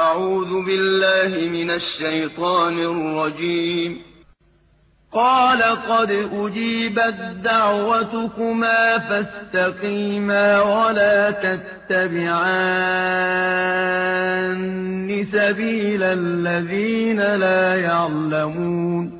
أعوذ بالله من الشيطان الرجيم. قال قد أجيبت دعوتكما فاستقيما ولا تتبعان سبيل الذين لا يعلمون.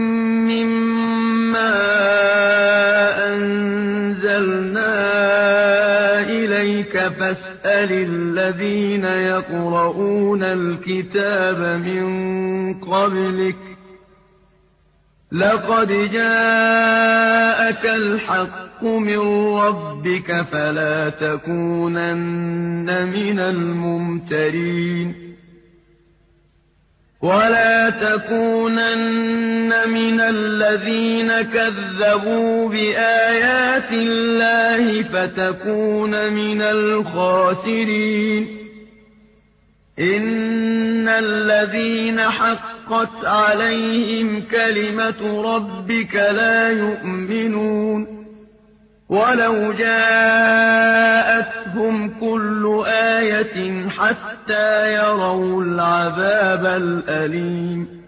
إِلَيْكَ فَاسْأَلِ الَّذِينَ يَقْرَءُونَ الْكِتَابَ مِن قَبْلِكَ ۚ. لَقَدْ جَاءَكَ الْحَقُّ مِن رَّبِّكَ فَلَا تَكُونَنَّ مِنَ الْمُمْتَرِينَ. وَلَا تَكُونَنَّ مِنَ الَّذِينَ كَذَّبُوا بِآيَاتِ اللَّهِ فَتَكُونَ مِنَ الْخَاسِرِينَ إِنَّ الَّذِينَ حَقَّتْ عَلَيْهِمْ كَلِمَةُ رَبِّكَ لَا يُؤْمِنُونَ وَلَوْ جَاءَتْهُمْ كُلُّ آيَةٍ حَتَّىٰ يَرَوُا الْعَذَابَ الْأَلِيمَ